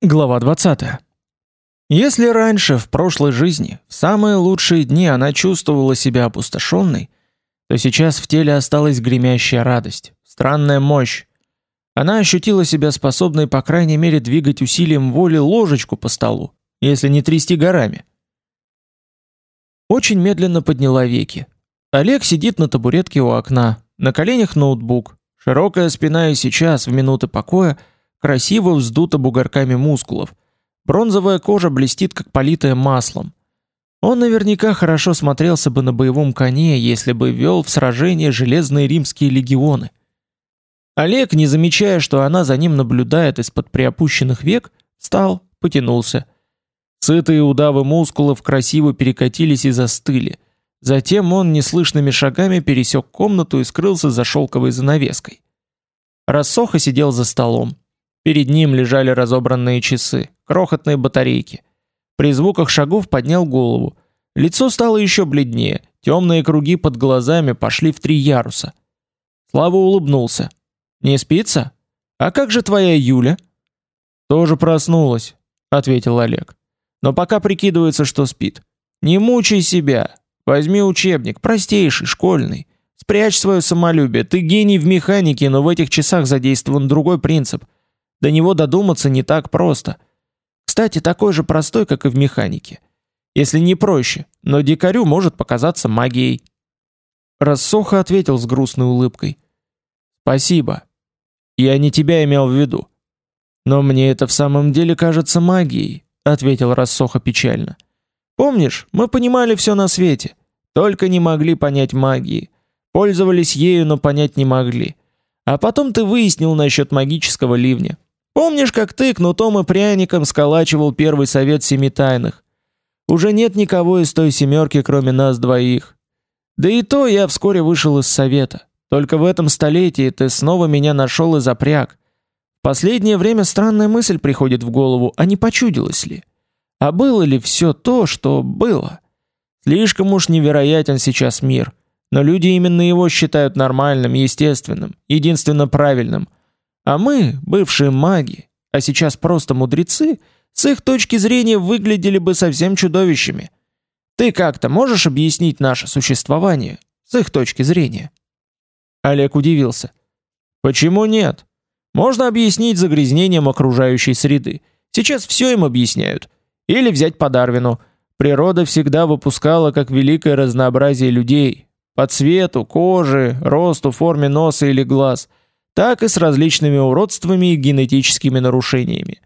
Глава 20. Если раньше в прошлой жизни, в самые лучшие дни она чувствовала себя опустошенной, то сейчас в теле осталась гремящая радость, странная мощь. Она ощутила себя способной, по крайней мере, двигать усилием воли ложечку по столу, если не трясти горами. Очень медленно подняла веки. Олег сидит на табуретке у окна, на коленях ноутбук. Широкая спина и сейчас в минуты покоя красиво вздута бугорками мускулов. Бронзовая кожа блестит как политая маслом. Он наверняка хорошо смотрелся бы на боевом коне, если бы вел в сражение железные римские легионы. Олег, не замечая, что она за ним наблюдает из-под приопущенных век, встал, потянулся. Сытые удавы мускулов красиво перекатились и застыли. Затем он неслышными шагами пересек комнату и скрылся за шелковой занавеской. Рассоха сидел за столом. Перед ним лежали разобранные часы, крохотные батарейки. При звуках шагов поднял голову. Лицо стало еще бледнее, темные круги под глазами пошли в три яруса. Слава улыбнулся. «Не спится? А как же твоя Юля?» «Тоже проснулась», — ответил Олег. «Но пока прикидывается, что спит. Не мучай себя. Возьми учебник, простейший, школьный. Спрячь свое самолюбие. Ты гений в механике, но в этих часах задействован другой принцип — до него додуматься не так просто. Кстати, такой же простой, как и в механике. Если не проще, но дикарю может показаться магией. Рассоха ответил с грустной улыбкой. Спасибо. Я не тебя имел в виду. Но мне это в самом деле кажется магией, ответил Рассоха печально. Помнишь, мы понимали все на свете, только не могли понять магии. Пользовались ею, но понять не могли. А потом ты выяснил насчет магического ливня. Помнишь, как ты кнутом и пряником сколачивал первый совет семи тайных? Уже нет никого из той семерки, кроме нас двоих. Да и то я вскоре вышел из совета. Только в этом столетии ты снова меня нашел и запряг. Последнее время странная мысль приходит в голову, а не почудилось ли? А было ли все то, что было? Слишком уж невероятен сейчас мир, но люди именно его считают нормальным, естественным, единственно правильным – а мы, бывшие маги, а сейчас просто мудрецы, с их точки зрения выглядели бы совсем чудовищами. Ты как-то можешь объяснить наше существование с их точки зрения? Олег удивился. Почему нет? Можно объяснить загрязнением окружающей среды. Сейчас все им объясняют. Или взять по Дарвину. Природа всегда выпускала как великое разнообразие людей по цвету, коже, росту, форме носа или глаз так и с различными уродствами и генетическими нарушениями.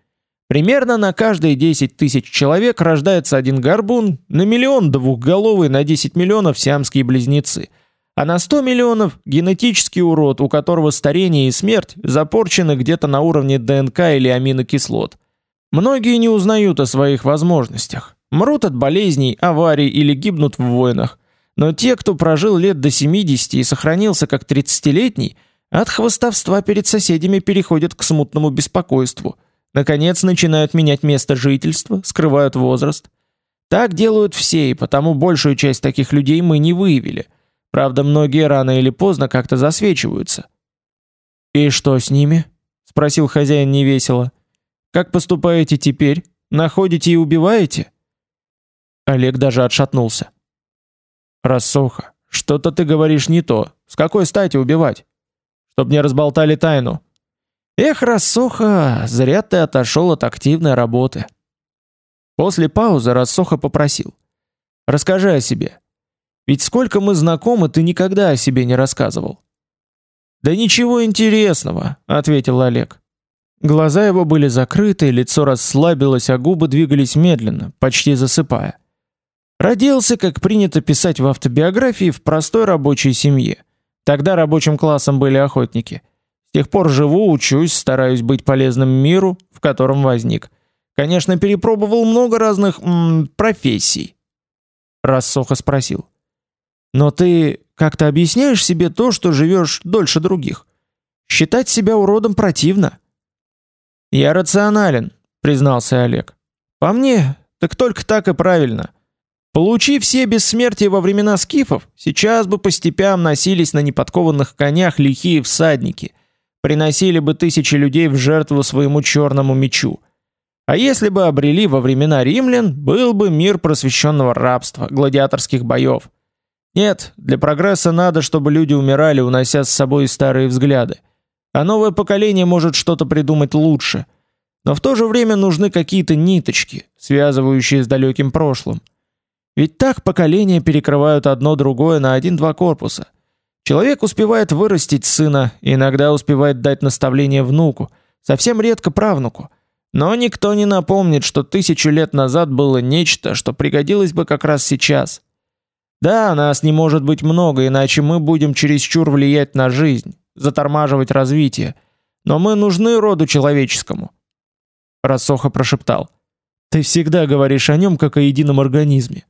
Примерно на каждые 10 тысяч человек рождается один горбун, на миллион двухголовый, на 10 миллионов сиамские близнецы, а на 100 миллионов генетический урод, у которого старение и смерть запорчены где-то на уровне ДНК или аминокислот. Многие не узнают о своих возможностях, мрут от болезней, аварий или гибнут в войнах. Но те, кто прожил лет до 70 и сохранился как 30-летний – от хвостовства перед соседями переходят к смутному беспокойству. Наконец начинают менять место жительства, скрывают возраст. Так делают все, и потому большую часть таких людей мы не выявили. Правда, многие рано или поздно как-то засвечиваются. «И что с ними?» — спросил хозяин невесело. «Как поступаете теперь? Находите и убиваете?» Олег даже отшатнулся. «Рассоха, что-то ты говоришь не то. С какой стати убивать?» Чтоб не разболтали тайну. Эх, Рассоха, зря ты отошел от активной работы. После паузы Рассоха попросил: "Расскажи о себе. Ведь сколько мы знакомы, ты никогда о себе не рассказывал". "Да ничего интересного", ответил Олег. Глаза его были закрыты, лицо расслабилось, а губы двигались медленно, почти засыпая. Родился, как принято писать в автобиографии, в простой рабочей семье. Тогда рабочим классом были охотники. С тех пор живу, учусь, стараюсь быть полезным миру, в котором возник. Конечно, перепробовал много разных м, профессий. Рассоха спросил. Но ты как-то объясняешь себе то, что живешь дольше других? Считать себя уродом противно. Я рационален, признался Олег. По мне, так только так и правильно. Получи все бессмертие во времена скифов, сейчас бы по степям носились на неподкованных конях лихие всадники, приносили бы тысячи людей в жертву своему черному мечу. А если бы обрели во времена римлян, был бы мир просвещенного рабства, гладиаторских боев. Нет, для прогресса надо, чтобы люди умирали, унося с собой старые взгляды. А новое поколение может что-то придумать лучше. Но в то же время нужны какие-то ниточки, связывающие с далеким прошлым. Ведь так поколения перекрывают одно другое на один-два корпуса. Человек успевает вырастить сына, иногда успевает дать наставление внуку, совсем редко правнуку. Но никто не напомнит, что тысячу лет назад было нечто, что пригодилось бы как раз сейчас. Да, нас не может быть много, иначе мы будем чересчур влиять на жизнь, затормаживать развитие. Но мы нужны роду человеческому. Рассоха прошептал: "Ты всегда говоришь о нем как о едином организме.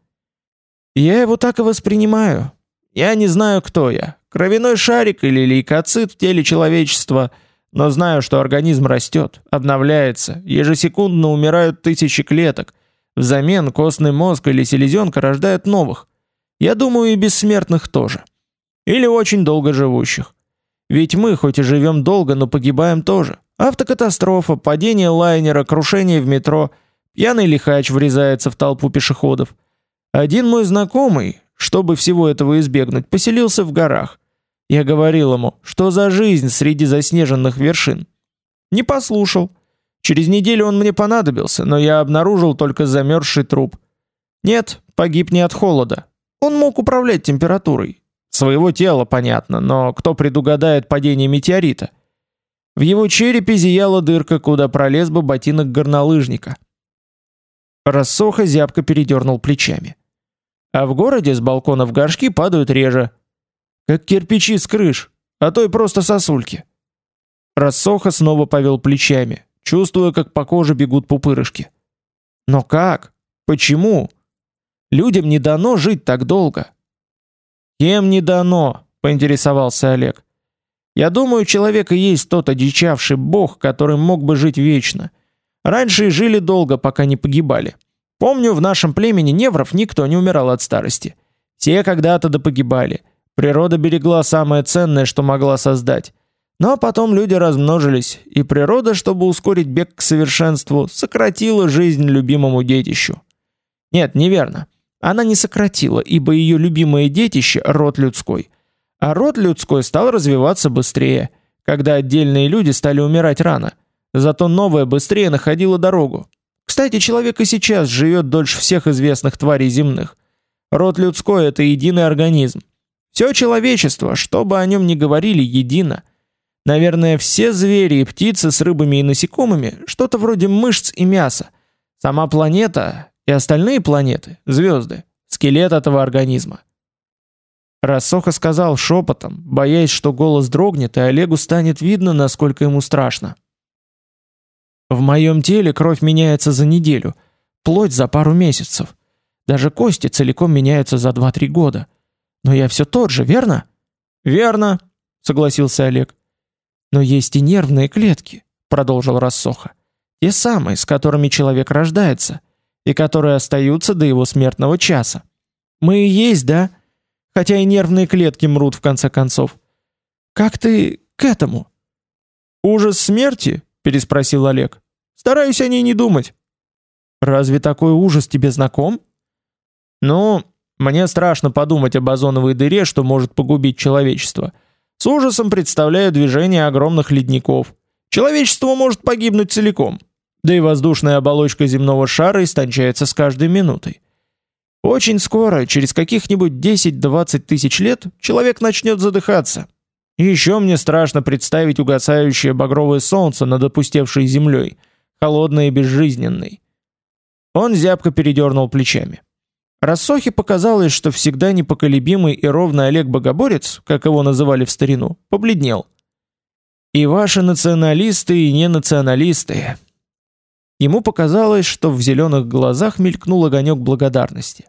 Я его так и воспринимаю. Я не знаю, кто я, кровяной шарик или лейкоцит в теле человечества, но знаю, что организм растет, обновляется, ежесекундно умирают тысячи клеток. Взамен костный мозг или селезенка рождают новых. Я думаю, и бессмертных тоже. Или очень долго живущих. Ведь мы хоть и живем долго, но погибаем тоже. Автокатастрофа, падение лайнера, крушение в метро, пьяный лихач врезается в толпу пешеходов. Один мой знакомый, чтобы всего этого избегнуть, поселился в горах. Я говорил ему, что за жизнь среди заснеженных вершин. Не послушал. Через неделю он мне понадобился, но я обнаружил только замерзший труп. Нет, погиб не от холода. Он мог управлять температурой. Своего тела, понятно, но кто предугадает падение метеорита? В его черепе зияла дырка, куда пролез бы ботинок горнолыжника. Рассоха зябко передернул плечами. А в городе с балконов горшки падают реже. Как кирпичи с крыш, а то и просто сосульки. Рассоха снова повел плечами, чувствуя, как по коже бегут пупырышки. Но как? Почему? Людям не дано жить так долго. Кем не дано? поинтересовался Олег. Я думаю, человек и есть тот одичавший бог, который мог бы жить вечно. Раньше и жили долго, пока не погибали. Помню, в нашем племени невров никто не умирал от старости. Все когда-то да погибали. Природа берегла самое ценное, что могла создать. Но потом люди размножились, и природа, чтобы ускорить бег к совершенству, сократила жизнь любимому детищу. Нет, неверно. Она не сократила, ибо ее любимое детище род людской. А род людской стал развиваться быстрее, когда отдельные люди стали умирать рано. Зато новое быстрее находило дорогу. Кстати, человек и сейчас живет дольше всех известных тварей земных. Род людской это единый организм. Все человечество, что бы о нем ни говорили, едино. Наверное, все звери и птицы с рыбами и насекомыми что-то вроде мышц и мяса. Сама планета и остальные планеты, звезды, скелет этого организма. Рассоха сказал шепотом, боясь, что голос дрогнет, и Олегу станет видно, насколько ему страшно. В моем теле кровь меняется за неделю, плоть за пару месяцев. Даже кости целиком меняются за 2-3 года. Но я все тот же, верно? Верно, согласился Олег. Но есть и нервные клетки, продолжил Рассоха. Те самые, с которыми человек рождается, и которые остаются до его смертного часа. Мы и есть, да? Хотя и нервные клетки мрут в конце концов. Как ты к этому? Ужас смерти? переспросил Олег. Стараюсь о ней не думать. Разве такой ужас тебе знаком? Ну, мне страшно подумать об озоновой дыре, что может погубить человечество. С ужасом представляю движение огромных ледников. Человечество может погибнуть целиком. Да и воздушная оболочка земного шара истончается с каждой минутой. Очень скоро, через каких-нибудь 10-20 тысяч лет, человек начнет задыхаться. И еще мне страшно представить угасающее багровое солнце над опустевшей землей – холодной и безжизненной. Он зябко передернул плечами. Рассохе показалось, что всегда непоколебимый и ровный Олег Богоборец, как его называли в старину, побледнел. И ваши националисты и не националисты. Ему показалось, что в зеленых глазах мелькнул огонек благодарности.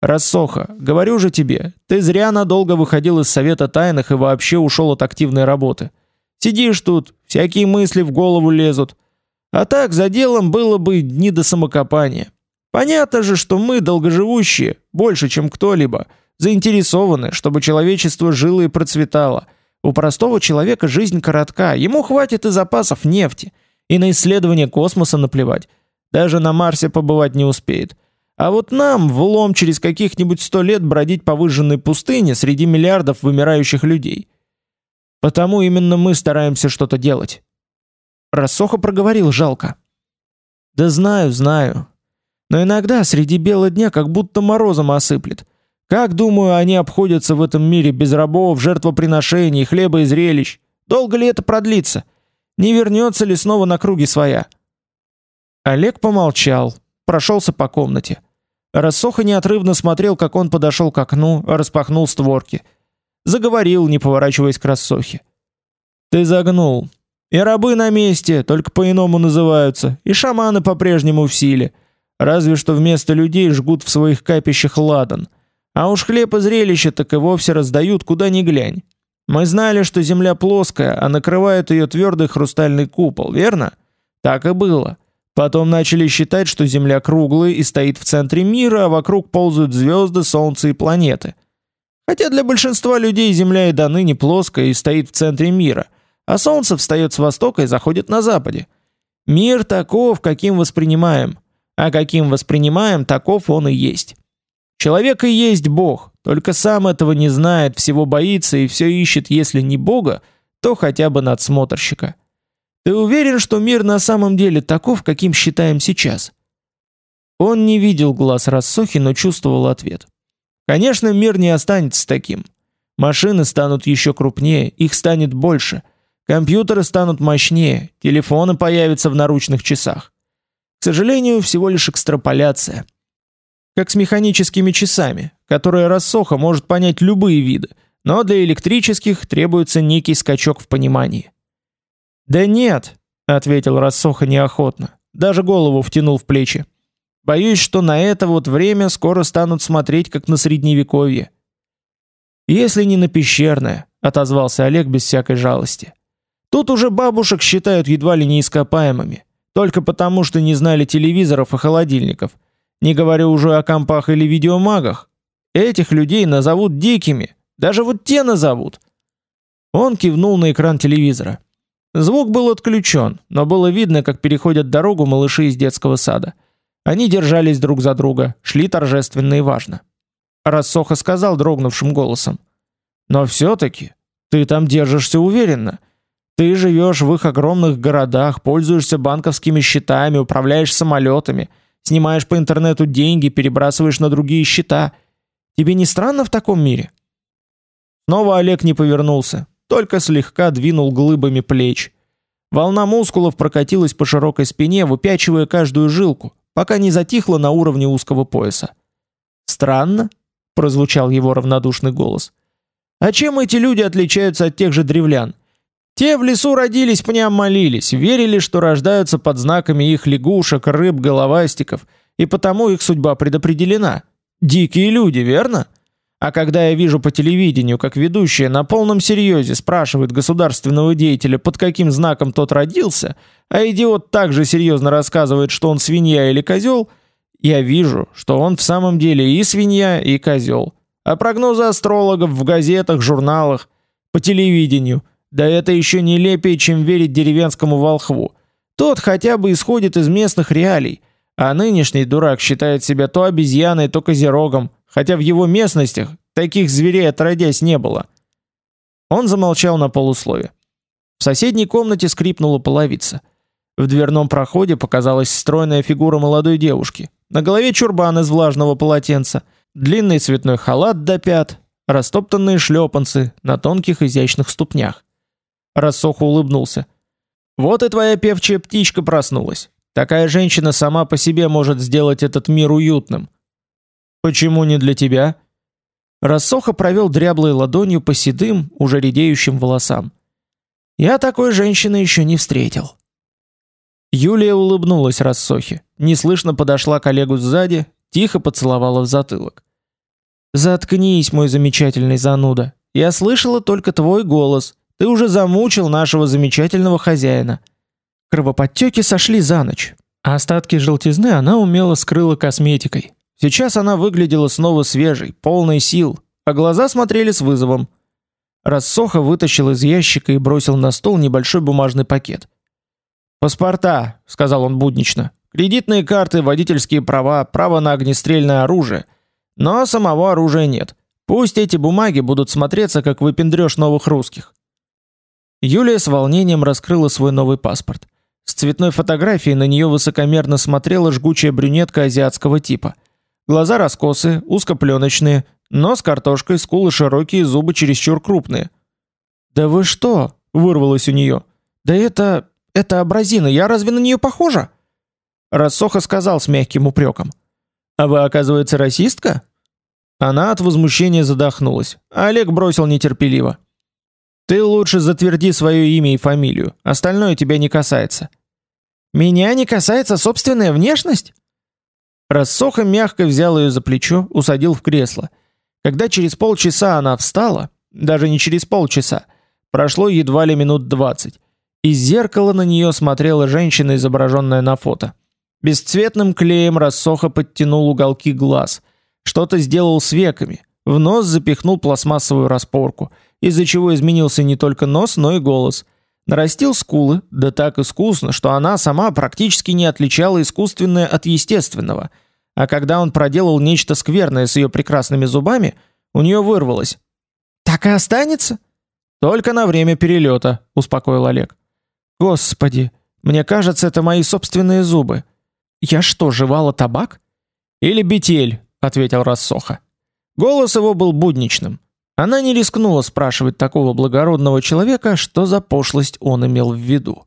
Рассоха, говорю же тебе, ты зря надолго выходил из совета тайных и вообще ушел от активной работы. Сидишь тут, всякие мысли в голову лезут. А так за делом было бы не до самокопания. Понятно же, что мы, долгоживущие, больше, чем кто-либо, заинтересованы, чтобы человечество жило и процветало. У простого человека жизнь коротка, ему хватит и запасов нефти, и на исследование космоса наплевать. Даже на Марсе побывать не успеет. А вот нам влом через каких-нибудь сто лет бродить по выжженной пустыне среди миллиардов вымирающих людей. Потому именно мы стараемся что-то делать. Рассоха проговорил жалко. Да знаю, знаю. Но иногда среди бела дня как будто морозом осыплет. Как, думаю, они обходятся в этом мире без рабов, жертвоприношений, хлеба и зрелищ? Долго ли это продлится? Не вернется ли снова на круги своя? Олег помолчал, прошелся по комнате. Рассоха неотрывно смотрел, как он подошел к окну, распахнул створки. Заговорил, не поворачиваясь к Рассохе. «Ты загнул. И рабы на месте, только по-иному называются, и шаманы по-прежнему в силе. Разве что вместо людей жгут в своих капищах ладан. А уж хлеб и зрелище так и вовсе раздают куда ни глянь. Мы знали, что земля плоская, а накрывает ее твердый хрустальный купол, верно? Так и было. Потом начали считать, что Земля круглая и стоит в центре мира, а вокруг ползают звезды, солнце и планеты. Хотя для большинства людей Земля и до ныне плоская и стоит в центре мира, а солнце встает с востока и заходит на западе. Мир таков, каким воспринимаем, а каким воспринимаем, таков он и есть. Человек и есть Бог, только сам этого не знает, всего боится и все ищет, если не Бога, то хотя бы надсмотрщика. Ты уверен, что мир на самом деле таков, каким считаем сейчас? Он не видел глаз Рассохи, но чувствовал ответ. Конечно, мир не останется таким. Машины станут еще крупнее, их станет больше. Компьютеры станут мощнее, телефоны появятся в наручных часах. К сожалению, всего лишь экстраполяция. Как с механическими часами, которые Рассоха может понять любые виды, но для электрических требуется некий скачок в понимании. Да нет, ответил Рассоха неохотно, даже голову втянул в плечи. Боюсь, что на это вот время скоро станут смотреть как на средневековье. Если не на пещерное, отозвался Олег без всякой жалости. Тут уже бабушек считают едва ли не ископаемыми, только потому, что не знали телевизоров и холодильников. Не говорю уже о компах или видеомагах. Этих людей назовут дикими, даже вот те назовут. Он кивнул на экран телевизора. Звук был отключен, но было видно, как переходят дорогу малыши из детского сада. Они держались друг за друга, шли торжественно и важно. Рассоха сказал дрогнувшим голосом: "Но все таки ты там держишься уверенно. Ты живешь в их огромных городах, пользуешься банковскими счетами, управляешь самолетами, снимаешь по интернету деньги, перебрасываешь на другие счета. Тебе не странно в таком мире?" Снова Олег не повернулся, только слегка двинул глыбами плеч. Волна мускулов прокатилась по широкой спине, выпячивая каждую жилку, пока не затихла на уровне узкого пояса. Странно, прозвучал его равнодушный голос. А чем эти люди отличаются от тех же древлян? Те в лесу родились, пням молились, верили, что рождаются под знаками их лягушек, рыб, головастиков, и потому их судьба предопределена. Дикие люди, верно? А когда я вижу по телевидению, как ведущая на полном серьезе спрашивает государственного деятеля, под каким знаком тот родился, а идиот также серьезно рассказывает, что он свинья или козел, я вижу, что он в самом деле и свинья, и козел. А прогнозы астрологов в газетах, журналах, по телевидению, да это еще нелепее, чем верить деревенскому волхву. Тот хотя бы исходит из местных реалий, а нынешний дурак считает себя то обезьяной, то козерогом, хотя в его местностях таких зверей отродясь не было. Он замолчал на полуслове. В соседней комнате скрипнула половица. В дверном проходе показалась стройная фигура молодой девушки. На голове чурбан из влажного полотенца, длинный цветной халат до пят, растоптанные шлепанцы на тонких изящных ступнях. Рассохо улыбнулся. Вот и твоя певчая птичка проснулась. Такая женщина сама по себе может сделать этот мир уютным. Почему не для тебя? Рассоха провел дряблой ладонью по седым, уже редеющим волосам. Я такой женщины еще не встретил. Юлия улыбнулась Рассохе, неслышно подошла к Олегу сзади, тихо поцеловала в затылок. Заткнись, мой замечательный зануда. Я слышала только твой голос. Ты уже замучил нашего замечательного хозяина. Кровоподтеки сошли за ночь, а остатки желтизны она умело скрыла косметикой. Сейчас она выглядела снова свежей, полной сил, а глаза смотрели с вызовом. Рассоха вытащил из ящика и бросил на стол небольшой бумажный пакет. "Паспорта", сказал он буднично. Кредитные карты, водительские права, право на огнестрельное оружие. Но самого оружия нет. Пусть эти бумаги будут смотреться как выпендрёж новых русских. Юлия с волнением раскрыла свой новый паспорт. С цветной фотографией на нее высокомерно смотрела жгучая брюнетка азиатского типа. Глаза раскосые, узкопленочные, нос картошкой, скулы широкие, зубы чересчур крупные. "Да вы что?" вырвалось у нее. "Да это это абразина, я разве на нее похожа?" Рассоха сказал с мягким упреком. "А вы, оказывается, расистка?" Она от возмущения задохнулась. Олег бросил нетерпеливо: "Ты лучше затверди свое имя и фамилию, остальное тебя не касается". "Меня не касается собственная внешность?" Рассоха мягко взял ее за плечо, усадил в кресло. Когда через полчаса она встала, даже не через полчаса, прошло едва ли минут двадцать. Из зеркала на нее смотрела женщина, изображенная на фото. Бесцветным клеем рассоха подтянул уголки глаз, что-то сделал с веками, в нос запихнул пластмассовую распорку, из-за чего изменился не только нос, но и голос. Нарастил скулы, да так искусно, что она сама практически не отличала искусственное от естественного. А когда он проделал нечто скверное с ее прекрасными зубами, у нее вырвалось: "Так и останется?" "Только на время перелета», — успокоил Олег. "Господи, мне кажется, это мои собственные зубы. Я что, жевала табак? Или бетель, ответил Рассоха. Голос его был будничным. Она не рискнула спрашивать такого благородного человека, что за пошлость он имел в виду.